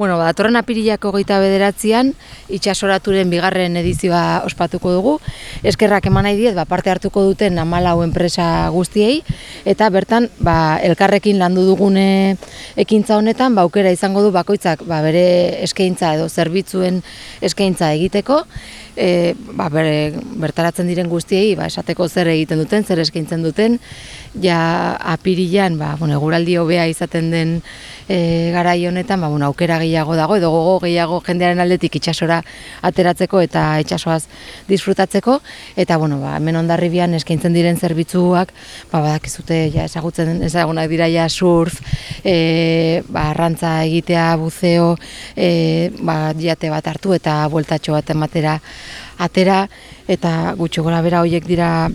Bueno, ba, datorren apirilako goita bederatzean, itxasoraturen bigarren edizioa ospatuko dugu. Eskerrak eman nahi diet, ba, parte hartuko duten amalau enpresa guztiei, eta bertan, ba, elkarrekin landu dugune ekintza honetan, ba, aukera izango du bakoitzak ba, bere eskaintza edo zerbitzuen eskaintza egiteko, e, ba, bere, bertaratzen diren guztiei ba, esateko zer egiten duten, zer eskaintzen duten, ja apirilan, ba, bueno, eguraldi hobea izaten den e, garai honetan, ba, bueno, aukera gehiago dago, edo gogo gehiago jendearen aldetik itxasora ateratzeko eta itxasoaz disfrutatzeko, eta bueno, ba, hemen ondarribian eskaintzen diren zerbitzuak, ba, badakizute ja, ezagutzen ezagunak dira ja surf, e, ba, arrantza egitea, buzeo, e, ba, jate bat hartu eta bueltatxo bat ematera atera. Eta gutxo gora bera horiek dira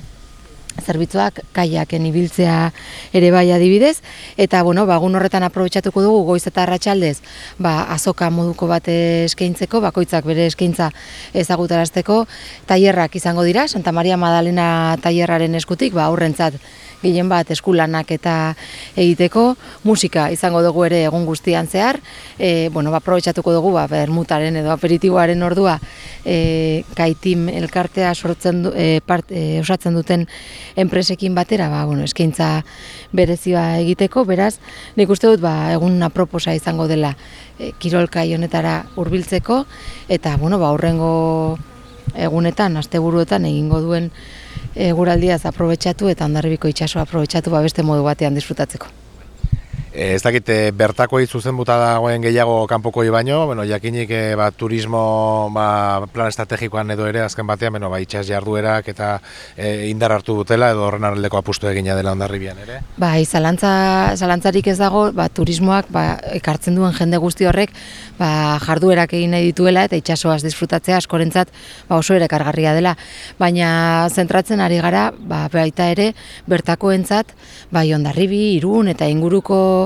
zerbitzuak kaiaken ibiltzea ere bai adibidez. Eta bueno ba horretan aprobetxatuko dugu goiz eta arratsaldez ba azoka moduko bat eskaintzeko bakoitzak bere eskaintza ezagutarazteko tailerrak izango dira. Santa Maria Madalena tailerraren eskutik ba aurrentzat gehien bat eskulanak eta egiteko musika izango dugu ere egun guztian zehar. E, bueno, ba, aprobetsatuko dugu ba, bermutaren edo aperitiboaren ordua e, kaitim elkartea sortzen du, e, part, e, osatzen duten enpresekin batera ba, bueno, eskaintza berezioa egiteko. Beraz, nik uste dut ba, egun aproposa izango dela e, kirolkai honetara hurbiltzeko. Eta bueno, ba, horrengo egunetan, asteburuetan egingo duen eguraldiaz aprobetxatu eta ondarribiko itxasoa aprobetxatu ba beste modu batean disfrutatzeko. Ez dakit eh, bertako zuzen buta dagoen gehiago kanpoko baino, bueno, jakinik e, ba, turismo ba, plan estrategikoan edo ere azken batean, bueno, ba, itxas jarduerak eta e, indar hartu dutela edo horren arreleko apustu egina dela ondarribian ere? Bai, zalantza, zalantzarik ez dago, ba, turismoak ba, ekartzen duen jende guzti horrek ba, jarduerak egin nahi dituela eta itxasoaz disfrutatzea askorentzat ba, oso ere kargarria dela. Baina zentratzen ari gara, ba, baita ere, bertakoentzat, bai ondarribi, irun eta inguruko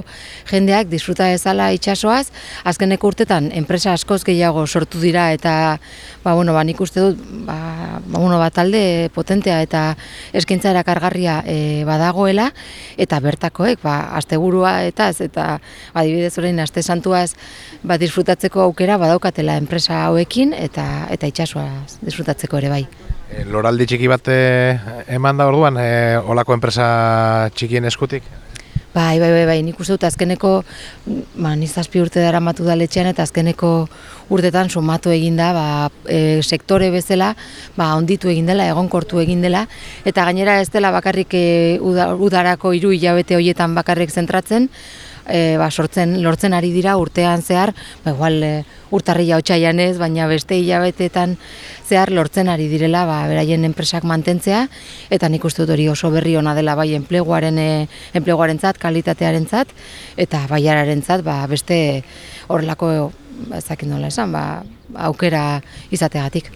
jendeak disfruta dezala itsasoaz, azkeneko urtetan enpresa askoz gehiago sortu dira eta ba bueno, ba nik uste dut ba, ba bueno, ba, talde potentea eta eskaintza erakargarria e, badagoela eta bertakoek ba asteburua eta ez eta adibidez orain aste santuaz ba disfrutatzeko aukera badaukatela enpresa hauekin eta eta itsasoaz disfrutatzeko ere bai. E, loraldi txiki bat eh, eman da orduan, e, olako enpresa txikien eskutik? Bai, bai, bai, bai, nik uste dut azkeneko, ba, nizazpi urte dara matu da letxean, eta azkeneko urtetan sumatu egin da, ba, e, sektore bezala, ba, onditu egin dela, egonkortu egin dela, eta gainera ez dela bakarrik e, udarako hiru hilabete horietan bakarrik zentratzen, e, ba, sortzen, lortzen ari dira urtean zehar, ba, igual e, urtarri jautxaian ez, baina beste hilabetetan zehar lortzen ari direla ba, beraien enpresak mantentzea, eta nik uste dut hori oso berri ona dela bai enpleguaren, e, enpleguaren zat, kalitatearen zat, eta baiararen zat, ba, beste horrelako, ba, ezakin nola esan, ba, aukera izategatik.